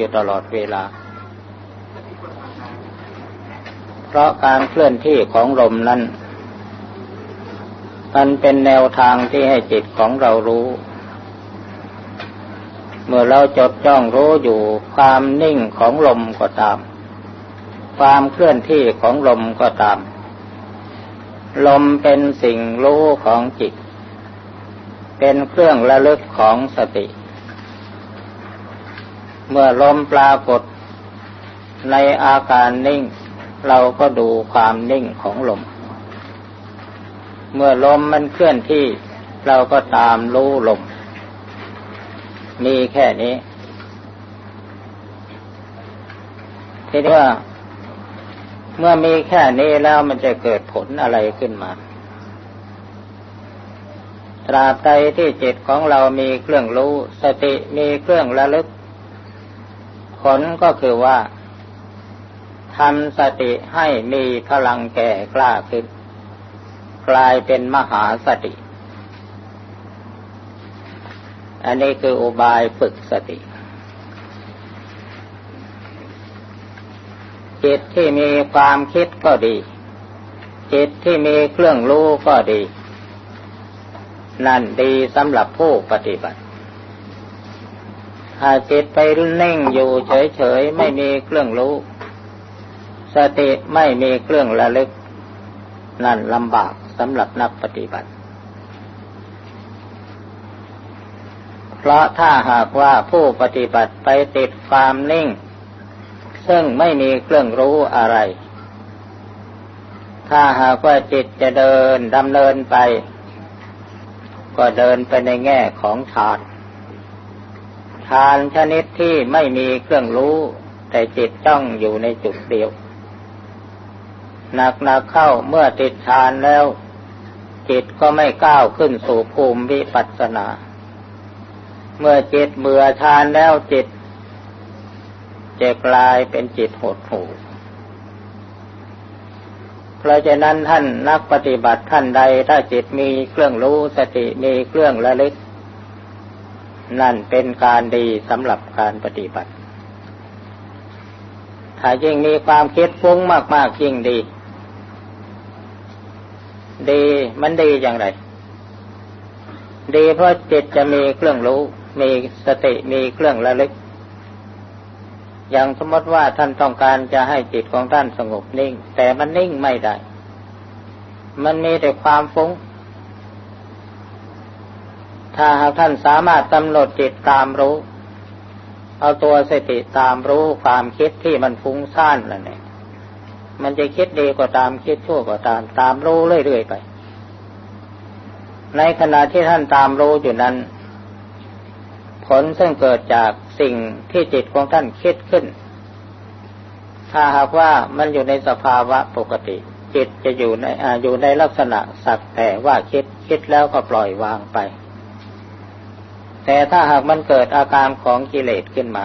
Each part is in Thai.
อยู่ตลอดเวลา เพราะการเคลื่อนที่ของลมนั้น มันเป็นแนวทางที่ให้จิตของเรารู้ เมื่อเราจดจ้องรู้อยู่ความนิ่งของลมก็ตาม ความเคลื่อนที่ของลมก็ตาม ลมเป็นสิ่งรู้ของจิต เป็นเครื่องระลึกของสติ เมื่อลมปรากฏ ในอาการนิ่ง เราก็ดูความนิ่งของลม เมื่อลมมันเคลื่อนที่ เราก็ตามรู้ลม มีแค่นี้ทีนี้ว่า เมื่อมีแค่นี้แล้วมันจะเกิดผลอะไรขึ้นมาตราบใดที่จิตของเรามีเครื่องรู้ สติมีเครื่องระลึก ผลก็คือว่าทำสติให้มีพลังแก่กล้าขึ้น กลายเป็นมหาสติ อันนี้คืออุบายฝึกสติ จิตที่มีความคิดก็ดี จิตที่มีเครื่องรู้ก็ดี นั่นดีสำหรับผู้ปฏิบัติ ถ้าจิตไปนิ่งอยู่เฉยๆไม่มีเครื่องรู้ สติไม่มีเครื่องระลึก นั่นลำบากสำหรับนักปฏิบัติ เพราะถ้าหากว่าผู้ปฏิบัติไปติดความนิ่ง ซึ่งไม่มีเครื่องรู้อะไร ถ้าหากว่าจิตจะเดินดำเนินไป ก็เดินไปในแง่ของฌาน ฌานชนิดที่ไม่มีเครื่องรู้ แต่จิตจ้องอยู่ในจุดเดียวหนักหนักเข้าเมื่อติดฌานแล้ว จิตก็ไม่ก้าวขึ้นสู่ภูมิวิปัสสนา เมื่อจิตเบื่อฌานแล้วจิตจะกลายเป็นจิตหดหู่เพราะฉะนั้นท่านนักปฏิบัติท่านใดถ้าจิตมีเครื่องรู้สติมีเครื่องระลึก นั่นเป็นการดีสำหรับการปฏิบัติ ถ้ายิ่งมีความคิดฟุ้งมาก ๆ ยิ่งดี ดีมันดีอย่างไร ดีเพราะจิตจะมีเครื่องรู้ มีสติมีเครื่องระลึก อย่างสมมติว่าท่านต้องการจะให้จิตของท่านสงบนิ่ง แต่มันนิ่งไม่ได้ มันมีแต่ความฟุ้ง ถ้าหากท่านสามารถกำหนดจิตตามรู้ เอาตัวสติตามรู้ความคิดที่มันฟุ้งซ่านนั่นเองมันจะคิดดีก็ตามคิดชั่วก็ตาม ตามรู้เรื่อยๆไป ในขณะที่ท่านตามรู้อยู่นั้น ผลซึ่งเกิดจากสิ่งที่จิตของท่านคิดขึ้น ถ้าหากว่ามันอยู่ในสภาวะปกติ จิตจะอยู่ในออยู่ในลักษณะสักแต่ว่าคิดคิดแล้วก็ปล่อยวางไป แต่ถ้าหากมันเกิดอาการของกิเลสขึ้นมา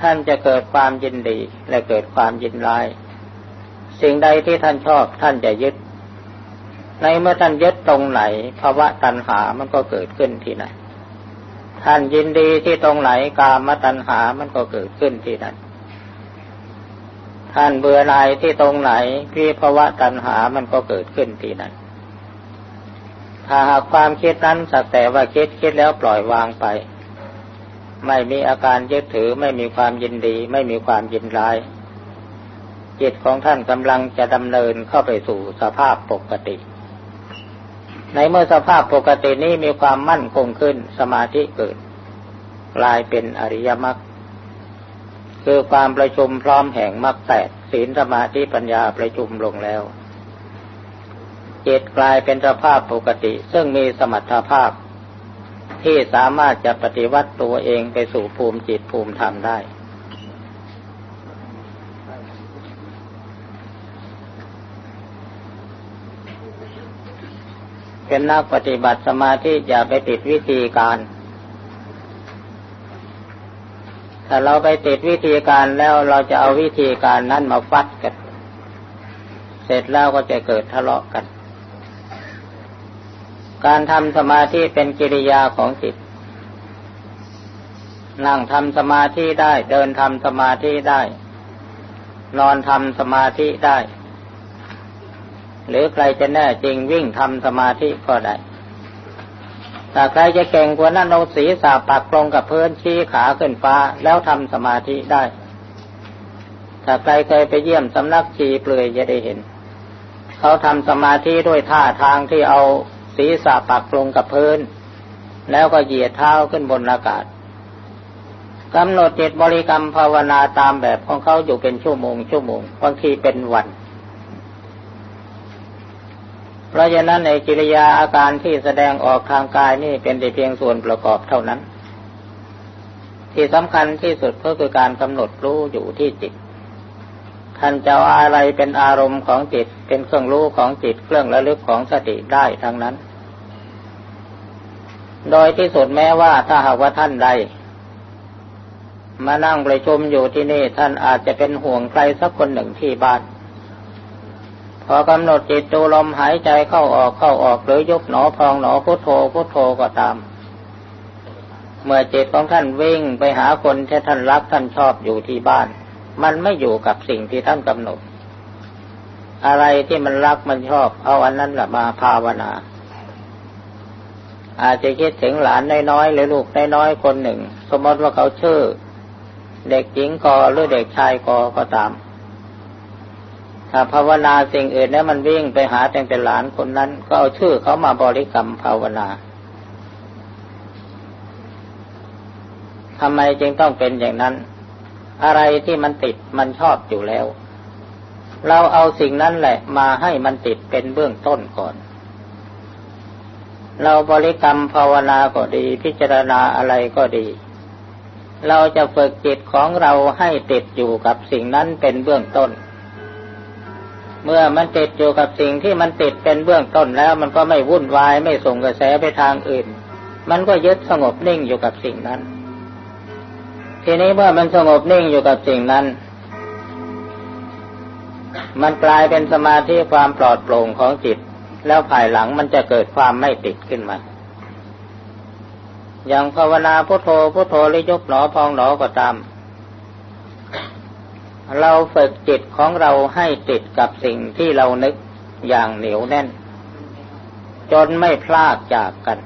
ท่านจะเกิดความยินดีและเกิดความยินร้าย สิ่งใดที่ท่านชอบท่านจะยึด ในเมื่อท่านยึดตรงไหนภาวะตัณหามันก็เกิดขึ้นที่ไหนท่านยินดีที่ตรงไหนกามตัณหามันก็เกิดขึ้นที่นั่นท่านเบื่อหน่ายที่ตรงไหนวิภาวะตัณหามันก็เกิดขึ้นที่นั่น ถ้าหากความคิดนั้นสักแต่ว่าคิดคิดแล้วปล่อยวางไป ไม่มีอาการยึดถือไม่มีความยินดี ไม่มีความยินร้าย จิตของท่านกำลังจะดำเนินเข้าไปสู่สภาพปกติ ในเมื่อสภาพปกตินี้มีความมั่นคงขึ้นสมาธิเกิดกลายเป็นอริยมรรคคือความประชุมพร้อมแห่งมรรคแปดศีลสมาธิปัญญาประชุมลงแล้ว จิตกลายเป็นสภาพปกติ ซึ่งมีสมรรถภาพ ที่สามารถจะปฏิวัติตัวเองไปสู่ภูมิจิตภูมิธรรมได้ เป็นนักปฏิบัติสมาธิอย่าไปติดวิธีการถ้าเราไปติดวิธีการแล้วเราจะเอาวิธีการนั้นมาฟัดกัน เสร็จแล้วก็จะเกิดทะเลาะกัน การทำสมาธิเป็นกิริยาของจิต นั่งทำสมาธิได้ เดินทำสมาธิได้ นอนทำสมาธิได้ หรือใครจะแน่จริงวิ่งทำสมาธิก็ได้ถ้าใครจะเก่งกว่านั้นเอาศีรษะปักลงกับพื้นชี้ขาขึ้นฟ้าแล้วทำสมาธิได้ ถ้าใครเคยไปเยี่ยมสำนักชีเปลือยจะได้เห็น เขาทำสมาธิด้วยท่าทางที่เอา ศีรษะปักลงกับพื้น แล้วก็เหยียดเท้าขึ้นบนอากาศกำหนดจิตบริกรรมภาวนาตามแบบของเขาอยู่เป็นชั่วโมงชั่วโมงบางทีเป็นวัน เพราะฉะนั้นในกิริยาอาการที่แสดงออกทางกายนี่เป็นแต่เพียงส่วนประกอบเท่านั้น ที่สำคัญที่สุดก็คือการกำหนดรู้อยู่ที่จิตท่านจะอะไรเป็นอารมณ์ของจิตเป็นเครื่องรู้ของจิตเครื่องระลึกของสติได้ทั้งนั้น โดยที่สุดแม้ว่าถ้าหากว่าท่านใด มานั่งประชุมอยู่ที่นี่ท่านอาจจะเป็นห่วงใครสักคนหนึ่งที่บ้าน พอกำหนดจิตดูลมหายใจเข้าออกเข้าออกหรือยุบหนอพองหนอพุทโธพุทโธก็ตาม เมื่อจิตของท่านวิ่งไปหาคนที่ท่านรักท่านชอบอยู่ที่บ้าน มันไม่อยู่กับสิ่งที่ท่านกำหนด อะไรที่มันรักมันชอบ เอาอันนั้นแหละมาภาวนา อาจจะคิดถึงหลานน้อยๆหรือลูกน้อยๆคนหนึ่ง สมมติว่าเขาชื่อ เด็กหญิงกอหรือเด็กชายกอก็ตามถ้าภาวนาสิ่งอื่นแล้วมันวิ่งไปหาแต่งแต่หลานคนนั้น ก็เอาชื่อเขามาบริกรรมภาวนาทำไมจึงต้องเป็นอย่างนั้น อะไรที่มันติดมันชอบอยู่แล้ว เราเอาสิ่งนั้นแหละ มาให้มันติดเป็นเบื้องต้นก่อน เราบริกรรมภาวนาก็ดี พิจารณาอะไรก็ดี เราจะฝึกจิตของเราให้ติดอยู่กับสิ่งนั้นเป็นเบื้องต้น เมื่อมันติดอยู่กับสิ่งที่มันติดเป็นเบื้องต้นแล้ว มันก็ไม่วุ่นวายไม่ส่งกระแสไปทางอื่น มันก็ยึดสงบนิ่งอยู่กับสิ่งนั้น ทีนี้เมื่อมันสงบนิ่งอยู่กับสิ่งนั้น มันกลายเป็นสมาธิความปลอดโปร่งของจิต แล้วภายหลังมันจะเกิดความไม่ติดขึ้นมา อย่างภาวนาพุทโธพุทโธหรือยกหนอพองหนอก็ตาม เราฝึกจิตของเราให้ติดกับสิ่งที่เรานึกอย่างเหนียวแน่น จนไม่พลากจากกัน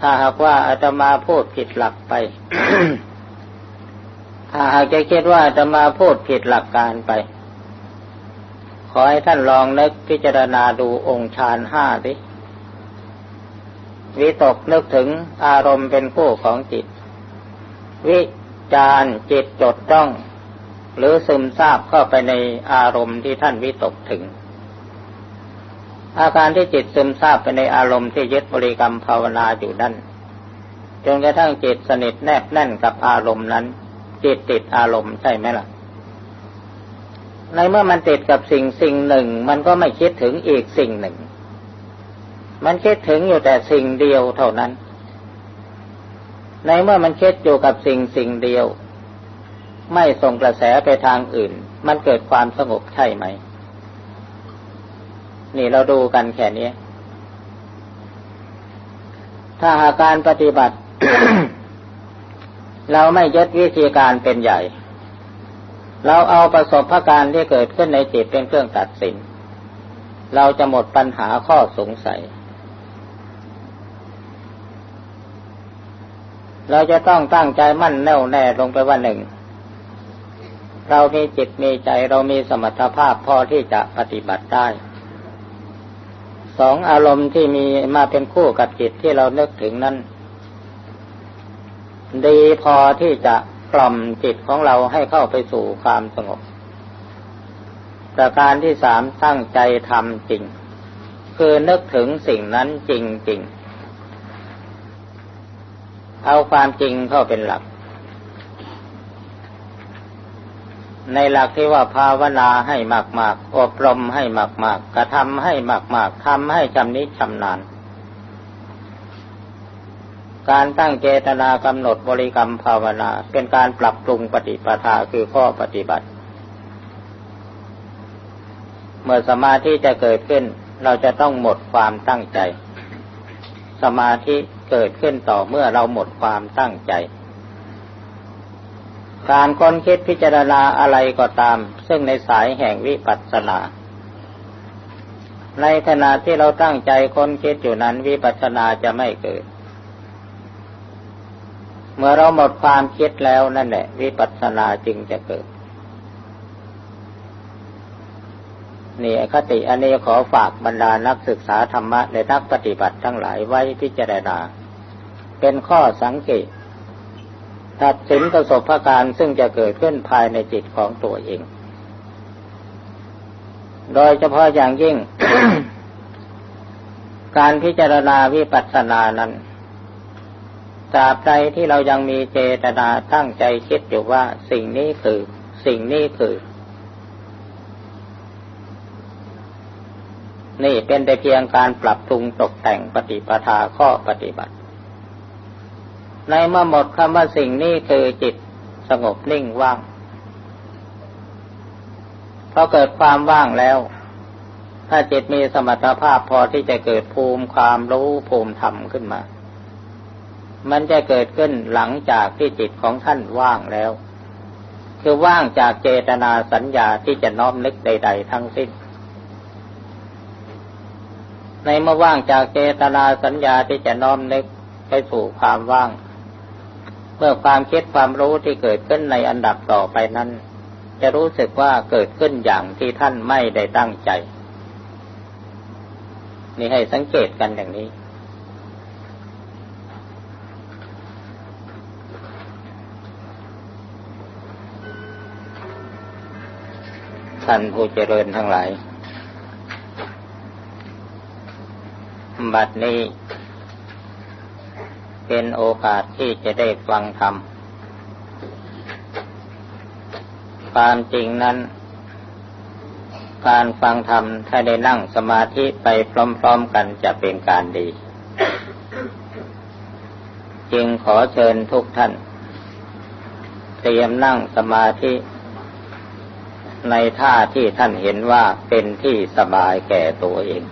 ถ้าหากว่าอาตมาพูดผิดหลักไปถ้าหากจะคิดว่าอาตมาพูดผิดหลักการไป ขอให้ท่านลองนึกพิจารณาดูองค์ฌานห้าดิวิตกนึกถึงอารมณ์เป็นคู่ของจิต วิจารจิตจดจ้อง หรือซึมซาบเข้าไปในอารมณ์ที่ท่านวิตกถึง อาการที่จิตซึมซาบไปในอารมณ์ที่ยึดบริกรรมภาวนาอยู่นั่นจนกระทั่งจิตสนิทแนบแน่นกับอารมณ์นั้น จิตติดอารมณ์ใช่ไหมล่ะ ในเมื่อมันติดกับสิ่งสิ่งหนึ่ง มันก็ไม่คิดถึงอีกสิ่งหนึ่ง มันคิดถึงอยู่แต่สิ่งเดียวเท่านั้น ในเมื่อมันคิดอยู่กับสิ่งสิ่งเดียว ไม่ส่งกระแสไปทางอื่น มันเกิดความสงบใช่ไหม นี่เราดูกันแค่นี้ถ้าหากการปฏิบัติ เราไม่ยึดวิธีการเป็นใหญ่ เราเอาประสบะการณ์ที่เกิดขึ้นในจิตเป็นเครื่องตัดสิน เราจะหมดปัญหาข้อสงสัย เราจะต้องตั้งใจมั่นแน่วแน่ลงไปว่าหนึ่ง เรามีจิตมีใจเรามีสมรรถภาพพอที่จะปฏิบัติได้สองอารมณ์ที่มีมาเป็นคู่กับจิตที่เรานึกถึงนั้น ดีพอที่จะ กล่อมจิตของเราให้เข้าไปสู่ความสงบ ประการที่สามตั้งใจทำจริง คือนึกถึงสิ่งนั้นจริงๆเอาความจริงเข้าเป็นหลัก ในหลักที่ว่าภาวนาให้มาก ๆ อบรมให้มาก ๆ กระทำให้มาก ๆทำให้ชำนิชำนาญ การตั้งเจตนากำหนดบริกรรมภาวนา เป็นการปรับปรุงปฏิปทาคือข้อปฏิบัติ เมื่อสมาธิจะเกิดขึ้น เราจะต้องหมดความตั้งใจ สมาธิเกิดขึ้นต่อเมื่อเราหมดความตั้งใจ การค้นคิดพิจารณาอะไรก็ตาม ซึ่งในสายแห่งวิปัสสนาในขณะที่เราตั้งใจค้นคิดอยู่นั้นวิปัสสนาจะไม่เกิด เมื่อเราหมดความคิดแล้วนั่นแหละวิปัสสนาจึงจะเกิด นี่คติอันนี้ขอฝากบรรดานักศึกษาธรรมะและนักปฏิบัติทั้งหลายไว้พิจารณา เป็นข้อสังเกตตัดสินประสบการณ์ซึ่งจะเกิดขึ้นภายในจิตของตัวเอง โดยเฉพาะอย่างยิ่ง การพิจารณาวิปัสสนานั้น ตราบใดที่เรายังมีเจตนาตั้งใจคิดอยู่ว่าสิ่งนี้คือ สิ่งนี้คือ นี่เป็นแต่เพียงการปรับปรุงตกแต่งปฏิปทาข้อปฏิบัติ ในเมื่อหมดคำว่าสิ่งนี้คือจิตสงบนิ่งว่างพอเกิดความว่างแล้ว ถ้าจิตมีสมรรถภาพพอที่จะเกิดภูมิความรู้ภูมิธรรมขึ้นมา มันจะเกิดขึ้นหลังจากที่จิตของท่านว่างแล้ว คือว่างจากเจตนาสัญญาที่จะน้อมนึกใด ๆ ทั้งสิ้น ในเมื่อว่างจากเจตนาสัญญาที่จะน้อมนึกไปสู่ความว่าง เมื่อความคิดความรู้ที่เกิดขึ้นในอันดับต่อไปนั้น จะรู้สึกว่าเกิดขึ้นอย่างที่ท่านไม่ได้ตั้งใจ นี่ให้สังเกตกันอย่างนี้ ท่านผู้เจริญทั้งหลาย บัดนี้ เป็นโอกาสที่จะได้ฟังธรรม ความจริงนั้น การฟังธรรมถ้าได้นั่งสมาธิไปพร้อมๆกันจะเป็นการดี จึงขอเชิญทุกท่าน เตรียมนั่งสมาธิ ในท่าที่ท่านเห็นว่าเป็นที่สบายแก่ตัวเอง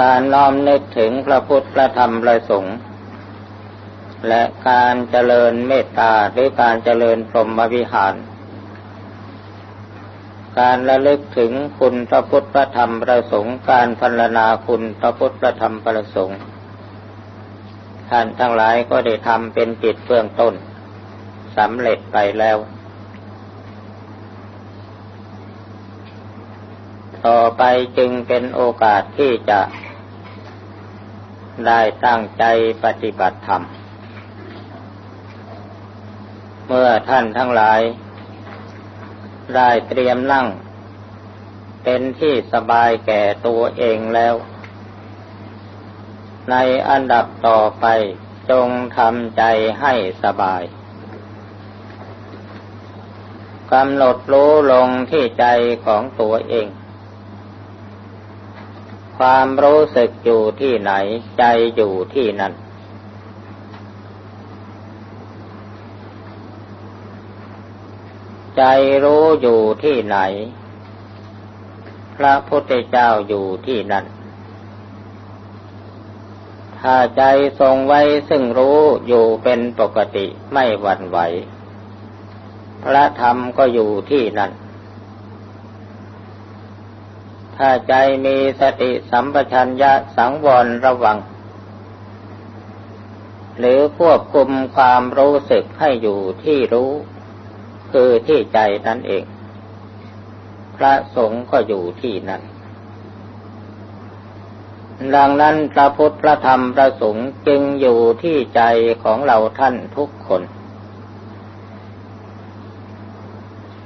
การน้อมนึกถึงพระพุทธพระธรรมพระสงฆ์และการเจริญเมตตาหรือการเจริญพรหมวิหาร การระลึกถึงคุณพระพุทธพระธรรมพระสงฆ์การพันนาคุณพระพุทธพระธรรมพระสงฆ์ ท่านทั้งหลายก็ได้ทำเป็นจิตเบื้องต้นสำเร็จไปแล้ว ต่อไปจึงเป็นโอกาสที่จะได้ตั้งใจปฏิบัติธรรม เมื่อท่านทั้งหลาย ได้เตรียมนั่ง เป็นที่สบายแก่ตัวเองแล้ว ในอันดับต่อไปจงทำใจให้สบายกำหนดรู้ลงที่ใจของตัวเอง ความรู้สึกอยู่ที่ไหนใจอยู่ที่นั่น ใจรู้อยู่ที่ไหน พระพุทธเจ้าอยู่ที่นั่น ถ้าใจทรงไว้ซึ่งรู้อยู่เป็นปกติไม่หวั่นไหว พระธรรมก็อยู่ที่นั่น ถ้าใจมีสติสัมปชัญญะสังวรระวัง หรือควบคุมความรู้สึกให้อยู่ที่รู้ คือที่ใจนั่นเอง พระสงฆ์ก็อยู่ที่นั่น ดังนั้นพระพุทธพระธรรมพระสงฆ์จึงอยู่ที่ใจของเราท่านทุกคน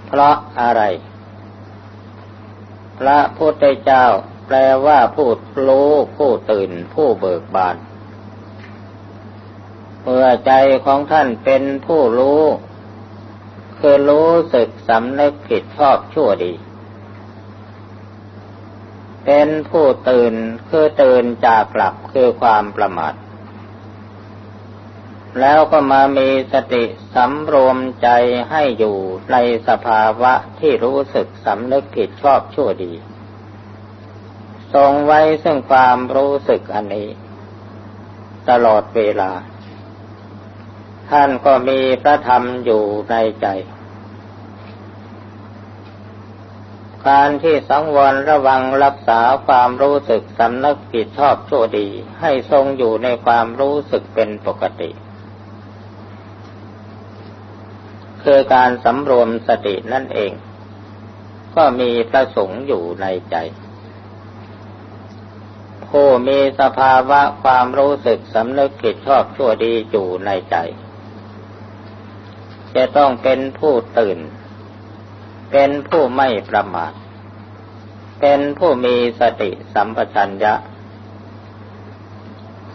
เพราะอะไร พระพุทธเจ้าแปลว่าผู้รู้ผู้ตื่นผู้เบิกบานเมื่อใจของท่านเป็นผู้รู้ คือรู้สึกสำนึกผิดชอบชั่วดี เป็นผู้ตื่นคือตื่นจากหลับคือความประมาทแล้วก็มามีสติสำรวมใจให้อยู่ในสภาวะที่รู้สึกสำนึกผิดชอบชั่วดี ทรงไว้ซึ่งความรู้สึกอันนี้ ตลอดเวลา ท่านก็มีพระธรรมอยู่ในใจ การที่สังวรระวังรักษาความรู้สึกสำนึกผิดชอบชั่วดี ให้ทรงอยู่ในความรู้สึกเป็นปกติ คือการสำรวมสตินั่นเอง ก็มีประสงค์อยู่ในใจ ผู้มีสภาวะความรู้สึกสำนึกผิดชอบชั่วดีอยู่ในใจ จะต้องเป็นผู้ตื่น เป็นผู้ไม่ประมาท เป็นผู้มีสติสัมปชัญญะ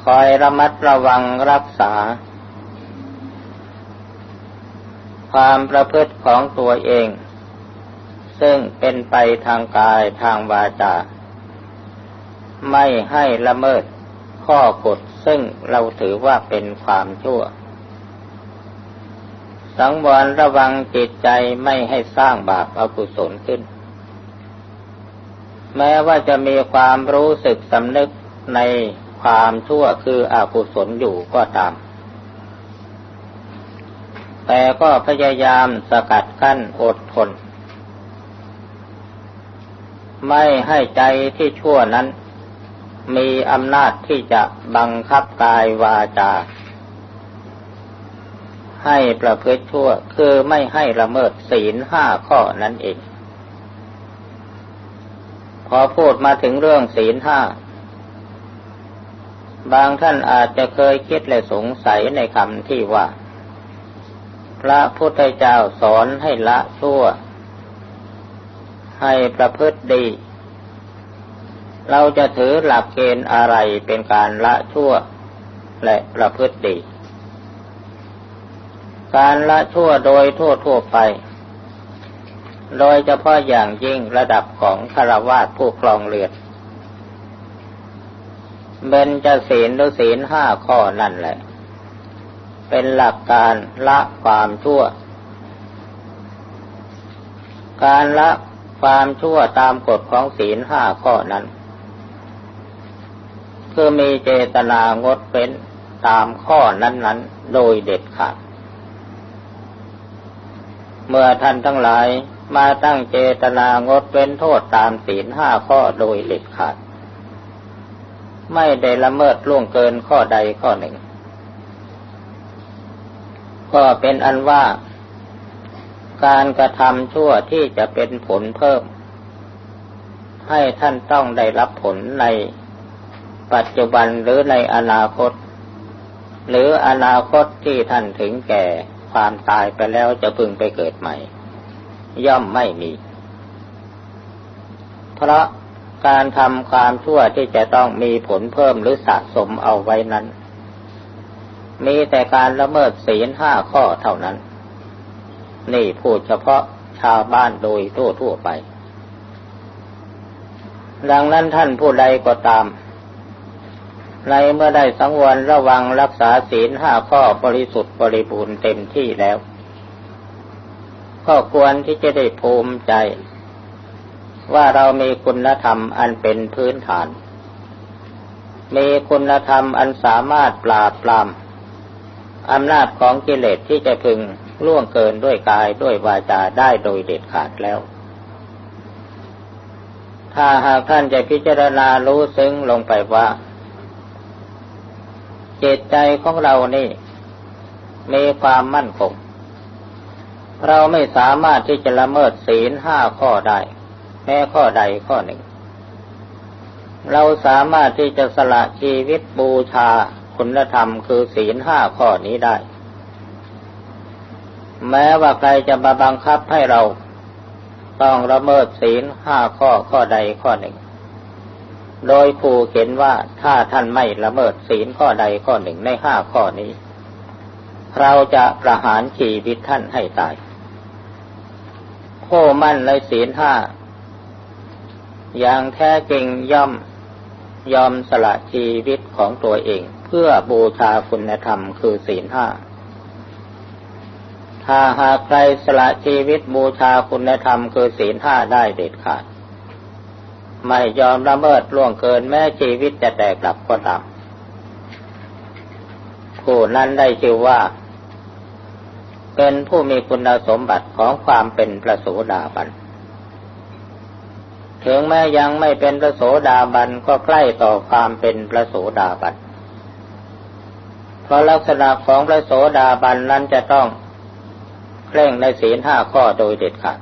คอยระมัดระวังรักษา ความประพฤติของตัวเอง ซึ่งเป็นไปทางกายทางวาจา ไม่ให้ละเมิดข้อกฎซึ่งเราถือว่าเป็นความชั่ว สังวรระวังจิตใจไม่ให้สร้างบาปอากุศลขึ้น แม้ว่าจะมีความรู้สึกสำนึกในความชั่วคืออกุศลอยู่ก็ตาม แต่ก็พยายามสกัดกั้นอดทน ไม่ให้ใจที่ชั่วนั้น มีอำนาจที่จะบังคับกายวาจา ให้ประพฤติชั่ว คือไม่ให้ละเมิดศีลห้าข้อนั่นเอง พอพูดมาถึงเรื่องศีลห้า บางท่านอาจจะเคยคิดและสงสัยในคำที่ว่า พระพุทธเจ้าสอนให้ละชั่ว ให้ประพฤติดี เราจะถือหลักเกณฑ์อะไรเป็นการละชั่วและประพฤติดี การละชั่วโดยทั่วทั่วไป โดยเฉพาะอย่างยิ่งระดับของคารวาสผู้ครองเรือนเบนจะศีลหรือศีลห้าข้อนั่นแหละ เป็นหลักการละความชั่ว การละความชั่วตามกฎของศีลห้าข้อนั้น คือมีเจตนางดเป็นตามข้อนั้น ๆ โดยเด็ดขาด เมื่อท่านทั้งหลายมาตั้งเจตนางดเว้นโทษตามศีลห้าข้อโดยเด็ดขาด ไม่ได้ละเมิดล่วงเกินข้อใดข้อหนึ่ง ก็เป็นอันว่าการกระทำชั่วที่จะเป็นผลเพิ่ม ให้ท่านต้องได้รับผลในปัจจุบันหรือในอนาคต หรืออนาคตที่ท่านถึงแก่ ความตายไปแล้วจะพึงไปเกิดใหม่ ย่อมไม่มี เพราะการทำความชั่วที่จะต้องมีผลเพิ่มหรือสะสมเอาไว้นั้น มีแต่การละเมิดศีลห้าข้อเท่านั้น นี่พูดเฉพาะชาวบ้านโดยทั่วทั่วไป ดังนั้นท่านผู้ใดก็ตาม ในเมื่อได้สังวรระวังรักษาศีลห้าข้อบริสุทธิ์บริบูรณ์เต็มที่แล้ว ก็ควรที่จะได้ภูมิใจ ว่าเรามีคุณธรรมอันเป็นพื้นฐาน มีคุณธรรมอันสามารถปราบปรามอำนาจของกิเลสที่จะพึงล่วงเกินด้วยกายด้วยวาจาได้โดยเด็ดขาดแล้ว ถ้าหากท่านจะพิจารณารู้ซึ้งลงไปว่า จิตใจของเรานี่ มีความมั่นคง เราไม่สามารถที่จะละเมิดศีลห้าข้อได้ แม้ข้อใดข้อหนึ่ง เราสามารถที่จะสละชีวิตบูชาคุณธรรมคือศีลห้าข้อนี้ได้ แม้ว่าใครจะมาบังคับให้เรา ต้องละเมิดศีลห้าข้อข้อใดข้อหนึ่ง โดยผู้เห็นว่าถ้าท่านไม่ละเมิดศีลข้อใดข้อหนึ่งในห้าข้อนี้ เราจะประหารชีวิตท่านให้ตายผู้มั่นในศีลห้าอย่างแท้จริงย่อมยอมสละชีวิตของตัวเอง เพื่อบูชาคุณธรรมคือศีลห้าถ้าหากใครสละชีวิตบูชาคุณธรรมคือศีลห้าได้เด็ดขาด ไม่ยอมละเมิดล่วงเกินแม้ชีวิตจะแตกลับก็ตามผู้นั้นได้ชื่อว่า เป็นผู้มีคุณสมบัติของความเป็นพระโสดาบัน ถึงแม้ยังไม่เป็นพระโสดาบันก็ใกล้ต่อความเป็นพระโสดาบัน เพราะลักษณะของพระโสดาบันนั้นจะต้องเคร่งในศีลห้าข้อโดยเด็ดขาด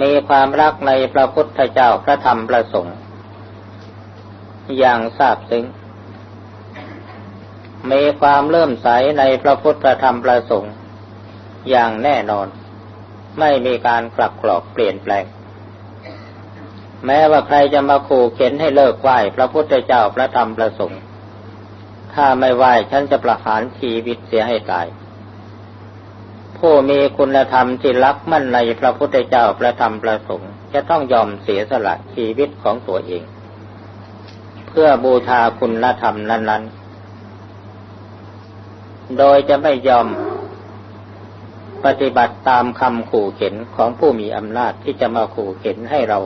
มีความรักในพระพุทธเจ้าพระธรรมพระสงฆ์อย่างทราบซึ้ง มีความเลื่อมใสในพระพุทธธรรมประสงค์อย่างแน่นอน ไม่มีการกลับกรอกเปลี่ยนแปลง แม้ว่าใครจะมาขู่เข็นให้เลิกไหว้พระพุทธเจ้าพระธรรมพระสงฆ์ถ้าไม่ไหว้ฉันจะประหารชีวิตเสียให้ตาย ผู้มีคุณธรรมที่รักมั่นในพระพุทธเจ้าพระธรรมพระสงฆ์จะต้องยอมเสียสละชีวิตของตัวเอง เพื่อบูชาคุณธรรมนั้น ๆ โดยจะไม่ยอมปฏิบัติตามคำขู่เข็นของผู้มีอำนาจที่จะมาขู่เข็นให้เรา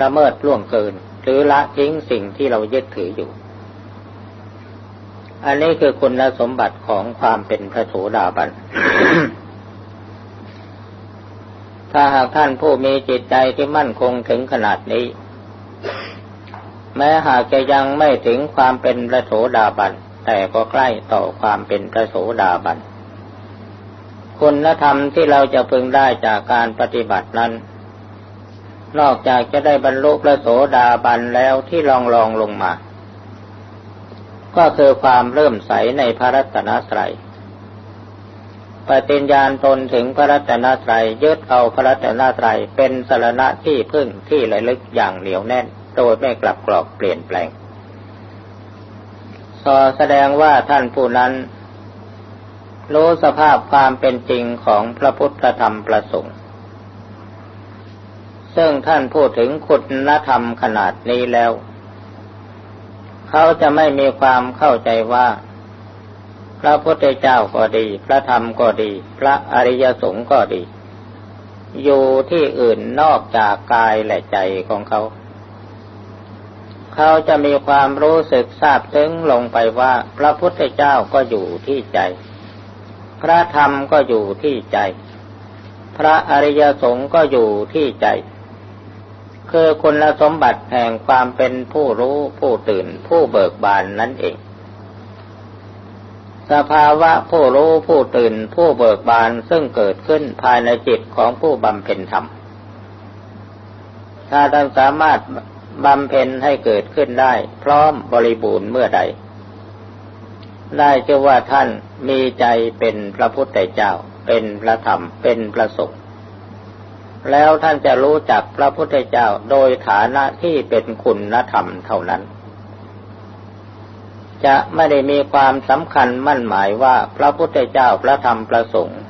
ละเมิดล่วงเกิน หรือละทิ้งสิ่งที่เรายึดถืออยู่ อันนี้คือคุณสมบัติของความเป็นพระโสดาบัน ถ้าหากท่านผู้มีจิตใจที่มั่นคงถึงขนาดนี้ แม้หากจะยังไม่ถึงความเป็นพระโสดาบัน แต่ก็ใกล้ต่อความเป็นพระโสดาบัน คุณธรรมที่เราจะพึงได้จากการปฏิบัตินั้น นอกจากจะได้บรรลุพระโสดาบันแล้วที่ลองลองลงมา ก็คือความเริ่มใสในพระรัตนตรัยปฏิญญาณตนถึงพระรัตนตรัยยึดเอาพระรัตนตรัยเป็นสารณะที่พึ่งที่ระลึกอย่างเหนียวแน่น โดยไม่กลับกรอกเปลี่ยนแปลงสอแสดงว่าท่านผู้นั้น รู้สภาพความเป็นจริงของพระพุทธธรรมประสงค์ ซึ่งท่านพูดถึงคุณธรรมขนาดนี้แล้ว เขาจะไม่มีความเข้าใจว่า พระพุทธเจ้าก็ดี พระธรรมก็ดี พระอริยสงฆ์ก็ดี อยู่ที่อื่นนอกจากกายและใจของเขา เขาจะมีความรู้สึกทราบซึ้งลงไปว่า พระพุทธเจ้าก็อยู่ที่ใจ พระธรรมก็อยู่ที่ใจ พระอริยสงฆ์ก็อยู่ที่ใจ คือคุณสมบัติแห่งความเป็นผู้รู้ผู้ตื่นผู้เบิกบานนั่นเอง สภาวะผู้รู้ผู้ตื่นผู้เบิกบานซึ่งเกิดขึ้นภายในจิตของผู้บำเพ็ญธรรม ถ้าท่านสามารถบำเพ็ญให้เกิดขึ้นได้ พร้อมบริบูรณ์เมื่อใด ได้จะว่าท่านมีใจเป็นพระพุทธเจ้า เป็นพระธรรมเป็นพระสงฆ์ แล้วท่านจะรู้จักพระพุทธเจ้าโดยฐานะที่เป็นคุณธรรมเท่านั้น จะไม่ได้มีความสำคัญมั่นหมายว่าพระพุทธเจ้าพระธรรมประสงค์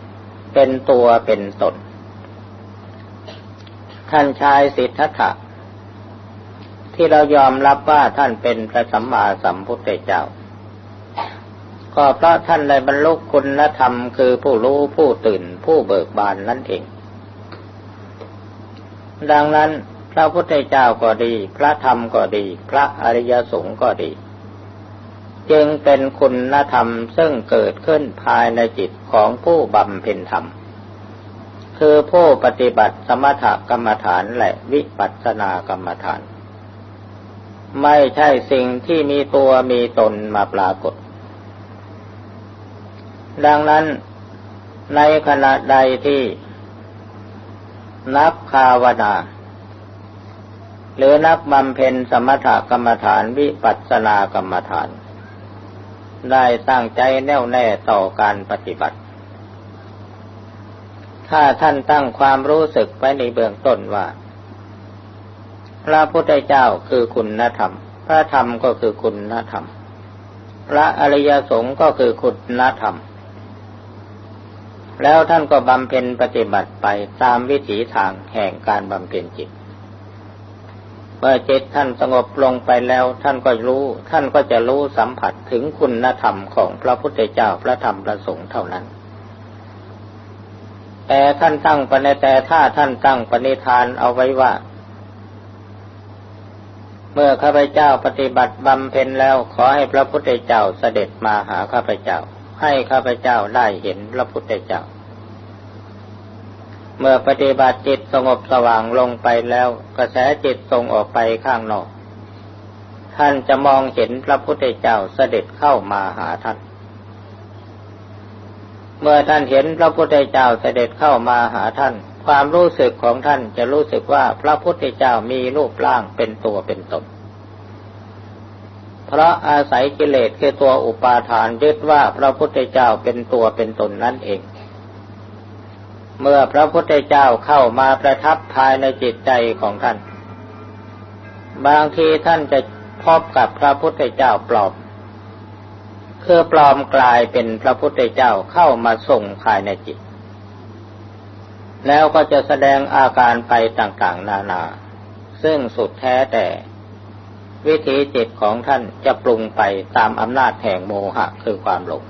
เป็นตัวเป็นตน ท่านชายสิทธัตถะที่เรายอมรับว่าท่านเป็นพระสัมมาสัมพุทธเจ้า ก็เพราะท่านได้บรรลุคุณธรรมคือผู้รู้ผู้ตื่นผู้เบิกบานนั่นเอง ดังนั้นพระพุทธเจ้าก็ดี พระธรรมก็ดี พระอริยสงฆ์ก็ดี จึงเป็นคุณธรรมซึ่งเกิดขึ้นภายในจิตของผู้บำเพ็ญธรรม คือผู้ปฏิบัติสมถกรรมฐานและวิปัสสนากรรมฐาน ไม่ใช่สิ่งที่มีตัวมีตนมาปรากฏ ดังนั้นในขณะใดที่ นักภาวนา หรือนักบำเพ็ญสมถกรรมฐานวิปัสสนากรรมฐาน ได้ตั้งใจแน่วแน่ต่อการปฏิบัติ ถ้าท่านตั้งความรู้สึกไว้ในเบื้องต้นว่า พระพุทธเจ้าคือคุณธรรม พระธรรมก็คือคุณธรรม พระอริยสงฆ์ก็คือคุณธรรม แล้วท่านก็บำเพ็ญปฏิบัติไปตามวิถีทางแห่งการบำเพ็ญจิต เมื่อจิตท่านสงบลงไปแล้วท่านก็รู้ ท่านก็จะรู้สัมผัสถึงคุณธรรมของพระพุทธเจ้าพระธรรมพระสงฆ์เท่านั้น แต่ท่านตั้งปณิแต่ถ้าท่านตั้งปณิธานเอาไว้ว่า เมื่อข้าพเจ้าปฏิบัติบำเพ็ญแล้วขอให้พระพุทธเจ้าเสด็จมาหาข้าพเจ้า ให้ข้าพเจ้าได้เห็นพระพุทธเจ้า เมื่อปฏิบัติจิตสงบสว่างลงไปแล้ว กระแสจิตส่งออกไปข้างนอก ท่านจะมองเห็นพระพุทธเจ้าเสด็จเข้ามาหาท่าน เมื่อท่านเห็นพระพุทธเจ้าเสด็จเข้ามาหาท่าน ความรู้สึกของท่านจะรู้สึกว่าพระพุทธเจ้ามีรูปร่างเป็นตัวเป็นตน เพราะอาศัยกิเลสคือตัวอุปาทานยึดว่าพระพุทธเจ้าเป็นตัวเป็นตนนั่นเอง เมื่อพระพุทธเจ้าเข้ามาประทับภายในจิตใจของท่าน บางทีท่านจะพบกับพระพุทธเจ้าปลอมคือปลอมกลายเป็นพระพุทธเจ้าเข้ามาส่งภายในจิต แล้วก็จะแสดงอาการไปต่างๆ นานา ซึ่งสุดแท้แต่ วิธีจิตของท่านจะปรุงไปตามอำนาจแห่งโมหะคือความหลง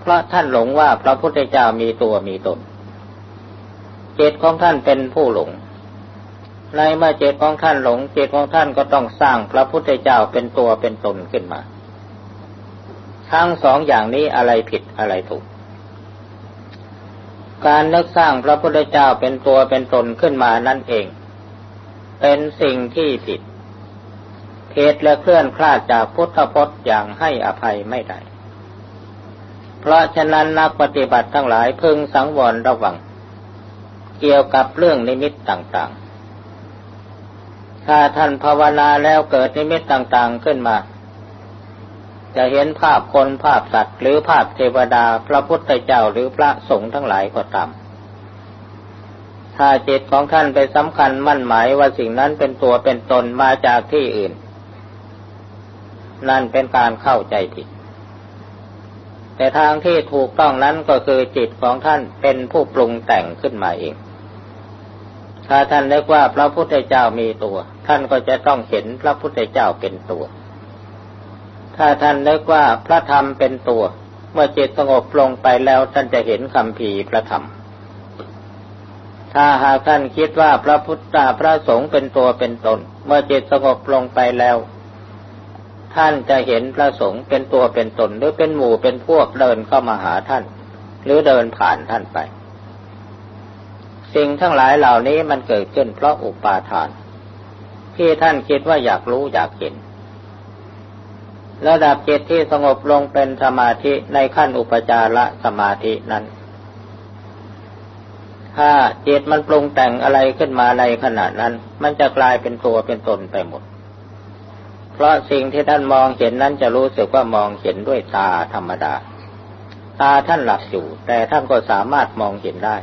เพราะท่านหลงว่าพระพุทธเจ้ามีตัวมีตน จิตของท่านเป็นผู้หลง ในเมื่อจิตของท่านหลงจิตของท่านก็ต้องสร้างพระพุทธเจ้าเป็นตัวเป็นตนขึ้นมาทั้งสองอย่างนี้อะไรผิดอะไรถูก การนึกสร้างพระพุทธเจ้าเป็นตัวเป็นตนขึ้นมานั่นเอง เป็นสิ่งที่ผิด เพศและเคลื่อนคลาดจากพุทธพจน์อย่างให้อภัยไม่ได้ เพราะฉะนั้นนักปฏิบัติทั้งหลายพึงสังวรระวัง เกี่ยวกับเรื่องนิมิตต่างๆ ถ้าท่านภาวนาแล้วเกิดนิมิตต่างๆขึ้นมา จะเห็นภาพคนภาพสัตว์ หรือภาพเทวดาพระพุทธเจ้าหรือพระสงฆ์ทั้งหลายก็ตามถ้าจิตของท่านไปสำคัญมั่นหมายว่าสิ่งนั้นเป็นตัวเป็นตนมาจากที่อื่น นั่นเป็นการเข้าใจผิด แต่ทางที่ถูกต้องนั้นก็คือจิตของท่านเป็นผู้ปรุงแต่งขึ้นมาเอง ถ้าท่านนึกว่าพระพุทธเจ้ามีตัว ท่านก็จะต้องเห็นพระพุทธเจ้าเป็นตัว ถ้าท่านนึกว่าพระธรรมเป็นตัว เมื่อจิตสงบลงไปแล้วท่านจะเห็นคำภีพระธรรมถ้าหากท่านคิดว่าพระพุทธพระสงฆ์เป็นตัวเป็นตน เมื่อจิตสงบลงไปแล้ว ท่านจะเห็นพระสงฆ์เป็นตัวเป็นตนหรือเป็นหมู่เป็นพวกเดินเข้ามาหาท่าน หรือเดินผ่านท่านไป สิ่งทั้งหลายเหล่านี้มันเกิดขึ้นเพราะอุปาทาน ที่ท่านคิดว่าอยากรู้อยากเห็นระดับจิตที่สงบลงเป็นสมาธิในขั้นอุปจารสมาธินั้น ถ้าจิตมันปรุงแต่งอะไรขึ้นมาในขณะนั้น มันจะกลายเป็นตัวเป็นตนไปหมด เพราะสิ่งที่ท่านมองเห็นนั้นจะรู้สึกว่ามองเห็นด้วยตาธรรมดา ตาท่านหลับอยู่ แต่ท่านก็สามารถมองเห็นได้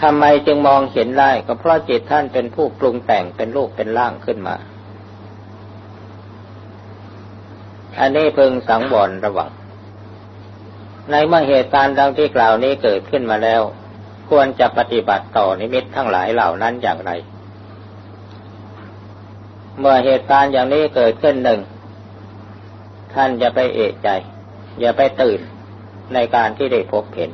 ทำไมจึงมองเห็นได้ก็เพราะจิตท่านเป็นผู้ปรุงแต่งเป็นรูปเป็นร่างขึ้นมา อันนี้พึงสังวรระวัง ในเมื่อเหตุการณ์ดังที่กล่าวนี้เกิดขึ้นมาแล้ว ควรจะปฏิบัติต่อนิมิตทั้งหลายเหล่านั้นอย่างไร เมื่อเหตุการณ์อย่างนี้เกิดขึ้นหนึ่ง ท่านอย่าไปเอะใจ อย่าไปตื่นในการที่ได้พบเห็น